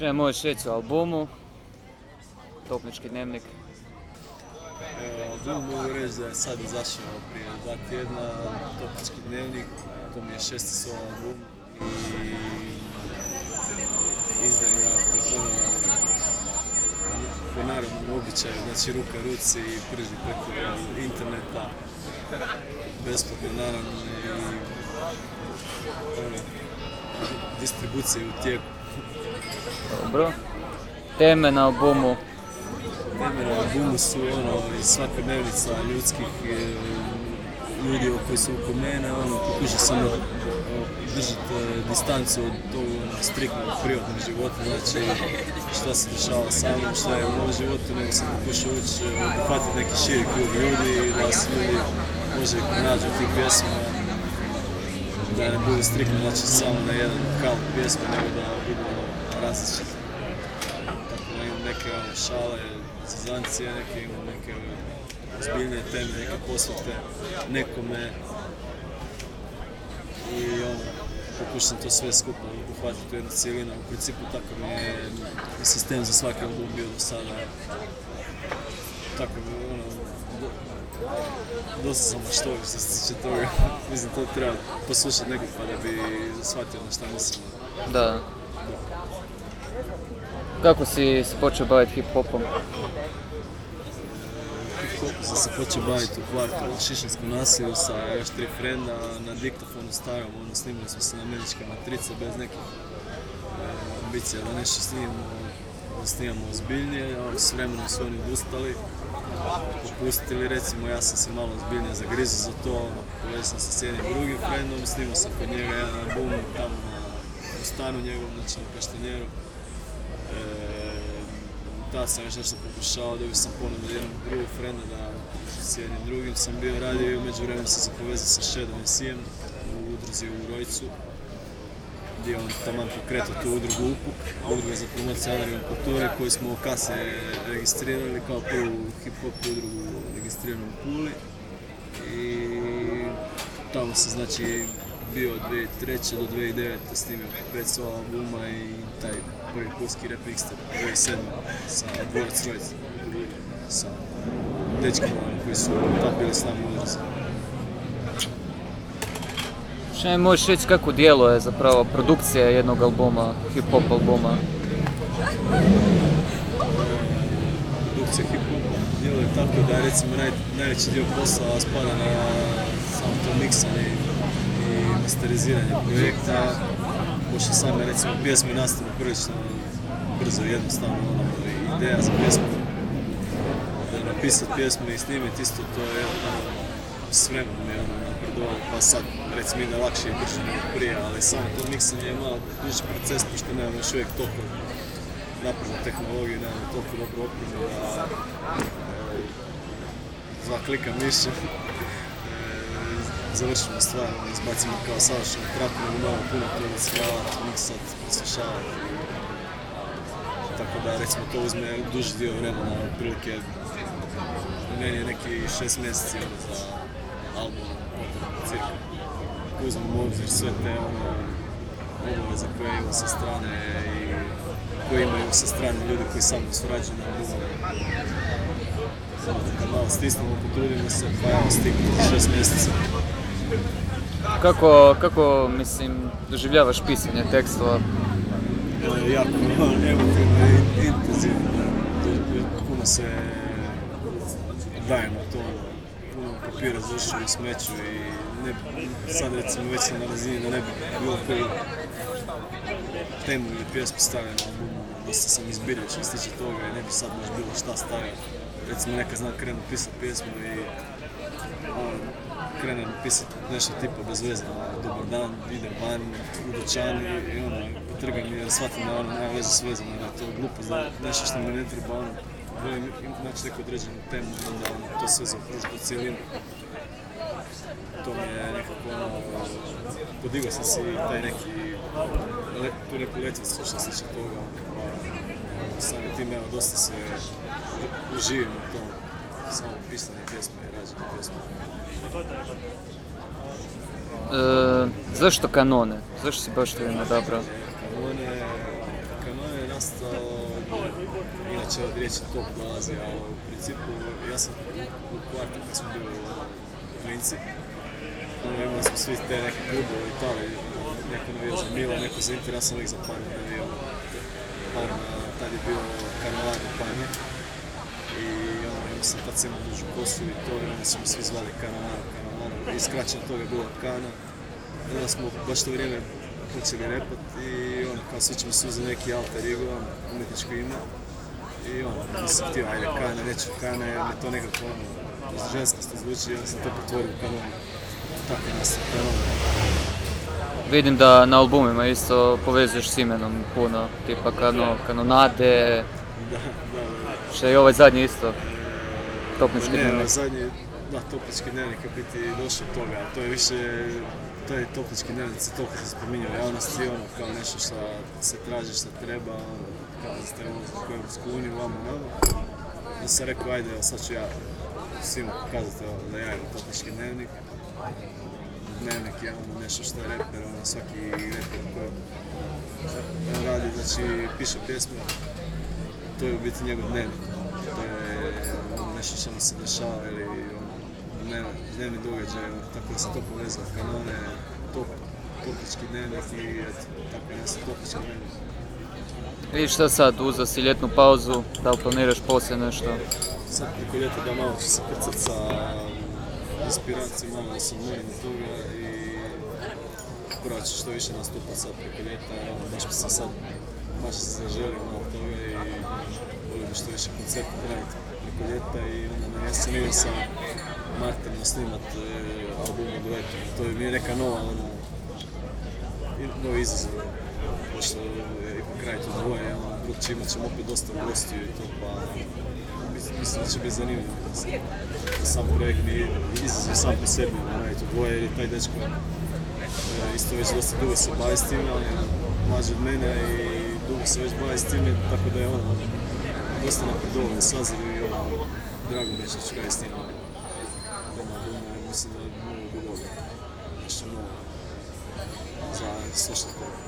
Možeš reći o albumu? Topnički dnevnik. Album mogu reći da je sad izašao prije dva tjedna, Topički dnevnik, to mi je šesti solo album i izdaje ga po po narodnom običaju, znači ruka ruci i prži preko interneta, besplatno naravno i ono, distribucije u tijeku. Dobro. Teme na albumu. Teme na albumu su ono, svakodnevnica ljudskih e, ljudi koji su oko mene, ono, pokušao sam e, držati e, distancu od tog ono, striktnog privatnog života, znači šta se dešava sa mnom, šta je u mom životu, nego sam pokušao ući, uhvatiti neki širi krug ljudi da se ljudi može nađu tih pjesma, da ne budu striktno znači, samo na jedan kalp pjesme, nego da ono, različite. Tako da imam neke ono, šale, zazancije, neke imam neke ozbiljnije teme, neke posvete nekome i ono, pokušam to sve skupa uhvatiti u jednu cijelinu. U principu tako mi je sistem za svaki album bio do sada. Tako ono, dosta sam maštovio što se tiče toga. Mislim, to treba poslušati nekog pa da bi shvatio na šta mislim. Da. Kako si se počeo baviti hip-hopom? Hip-hop sam se počeo baviti u kvartu u Šišenskom nasilju sa još tri frenda na diktofonu starom, ono snimali smo se na američke matrice bez nekih e, ambicija da nešto snimamo, da snimamo ozbiljnije, a s vremenom su oni odustali, popustili, recimo ja sam se malo ozbiljnije zagrizao za to, povezao sam se s jednim drugim frendom, snimao sam kod njega jedan album tamo u stanu njegovom, znači na Kaštanjeru. E, sam još nešto pokušao, dobio sam ponudu od jednog drugog frenda da s jednim drugim sam bio radio i umeđu vremenu sam se povezao sa Shadom i Sijem u udruzi u Rojcu gdje on taman pokretao tu udrugu UPUK, udruga za promociju anargijom kulture koju smo kase registrirali kao prvu hip-hop udrugu registriranu u Puli i tamo sam znači bio od 2003. do 2009. snimio pet solo albuma i taj prvi pulski rap mixtape 2007. sa Dvorac Rojc sa dečkima koji su tad bili s nama u. Što mi možeš reći kako djeluje zapravo produkcija jednog albuma, hip-hop albuma? produkcija hip-hopa djeluje tako da recimo naj, najveći dio posla spada na samo to miksanje i masteriziranje projekta, pošto same recimo pjesme nastanu prilično brzo i jednostavno ono, ideja za pjesmu napisati pjesmu i snimiti isto to je s vremenom je ono napredovalo, pa sad recimo ide lakše i brže nego prije, ali samo to miksanje je malo duži proces pošto nemamo još uvijek toliko naprednu tehnologiju, nemamo toliko dobru opremu da e, dva klika miša e, završimo stvar, ono, izbacimo kao savršenu traku, nego moramo puno toga skravat, miksat, preslušavat. Tako da recimo to uzme duži dio vremena, otprilike meni je neki šest mjeseci ono, za album, cirka. Uzmemo u obzir sve te ono, obaveze koje imam sa strane i koje imaju sa strane ljudi koji sa mnom surađuju na. Samo da kad malo stisnemo, potrudimo se, pa evo stignu šest mjeseca. Kako, kako, mislim, doživljavaš pisanje tekstova? To je jako emotivno i intenzivno. Puno se daje na to, puno papira završuje u smeću i ne, sad recimo već sam na razini da ne bi bilo koju temu ili pjesmu stavio na albumu, dosta sam izbirio što se tiče toga i ne bi sad baš bilo šta stavio. Recimo neka znam krenu pisat pjesmu i ono, krenem pisat nešto tipa bez veze, ono, dobar dan, idem van u dućan i, ono, potrgam i shvatim da ono, nema veze s vezom, da je to glupost, da nešto što mi ne treba, ono, volim naći neku određenu temu onda ono, to sve zaokružiti u cijelinu. To mi je nekako ono, podigao sam si taj neki, le, tu neku letvicu što se tiče toga, pa samim tim evo dosta se uživim u tom, samo pisanje pjesme i rađenje pjesme. E, zašto kanone? Zašto si baš to ime odabrao? Inače od riječi top dolazi, a u principu ja sam u kvartu kad smo bili klinci, ono, imali smo svi te neke klubove u Italiji, neko navijao za Milan, neko za Inter, ja sam uvijek za Parmu navijao. Parma, tad je bio karneval u Parmi i ono, imao sam tad sam dužu kosu i to, i onda su me svi zvali Kanavaro, Kanavaro, i skraćeno toga je bilo Kana. I onda smo baš to vrijeme počeli repat i ono, kao svi ćemo se uzeti neki alter ego, ono, umjetničko ime. I ono, nisam htio, ajde Kana, neću Kana, jer me to nekako ono, ženskost zvuči i onda sam to pretvorio u. Tako nastao Kanon. Vidim da na albumima isto povezuješ s imenom puno, tipa kano, kanonade, Da, da, da. što je i ovaj zadnji isto, topnički Ne, dnevnik. ovaj zadnji, da, toplički dnevnik je biti došao od toga, ali to je više, to je toplički dnevnik, se toliko se spominje u javnosti, ono, kao nešto što se traži, što treba, ono, kao da ste u Europsku uniju, vamo, namo. Da sam rekao, ajde, sad ću ja svima pokazati evo, da ja imam toplički dnevnik. Dnevnik je ono nešto što je reper, ono, svaki reper koji radi, znači, piše pjesme, to je u biti njegov dnevnik. To je ono nešto što mu se dešava ili ono, dnevni, dnevni događaj, ono, tako da se to povezalo. Kanone, top, toplički dnevnik i eto, tako je nešto toplički dnevnik. I šta sad, uzeo si ljetnu pauzu, da li planiraš poslije nešto? Sad preko ljeta da malo ću se krcat sa inspiracijom, malo odmorim od toga i probat što više nastupat sad preko ljeta, baš mi se sad, baš se zaželio malo toga i volio bi što više koncerta raditi preko ljeta i onda na jesen idem sa Martinom snimat e, album u duetu. To je mi je neka nova, ono, novi izazov. Pošto je ipak kraj to dvoje, ono, drugčije imat ćemo opet dosta gostiju i to, pa mis- mislim da će biti zanimljivo. Sam projekt je izazov sam po sebi, ono, raditi u dvoje, jer je taj dečko e, isto već dosta dugo se bavi s time, on je mlađi od mene i dugo se već bavi s time, tako da je ono, dosta napredovan saziv i ono, drago mi je što ću raditi s njim. Albumu, mislim da je mnogo bilo nešto novo za slušatelje.